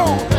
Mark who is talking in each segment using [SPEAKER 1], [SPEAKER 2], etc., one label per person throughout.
[SPEAKER 1] Oh.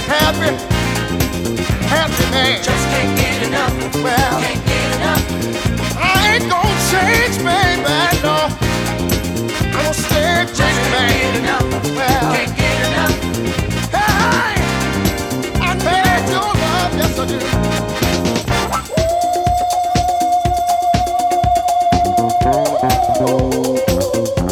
[SPEAKER 1] happy, happy man. Just can't get enough. Well, can't get enough. I ain't gonna change, baby, no. I'm gonna stay pretty, Just can't. Get enough. Well, can't get enough. Hey, I need your love, yes I do. Oh.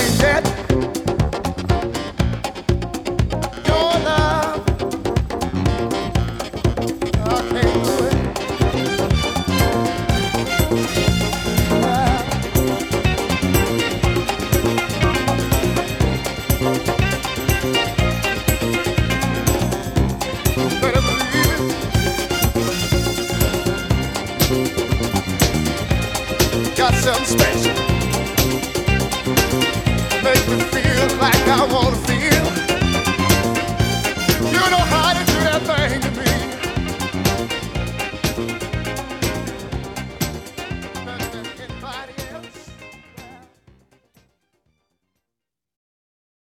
[SPEAKER 1] something special.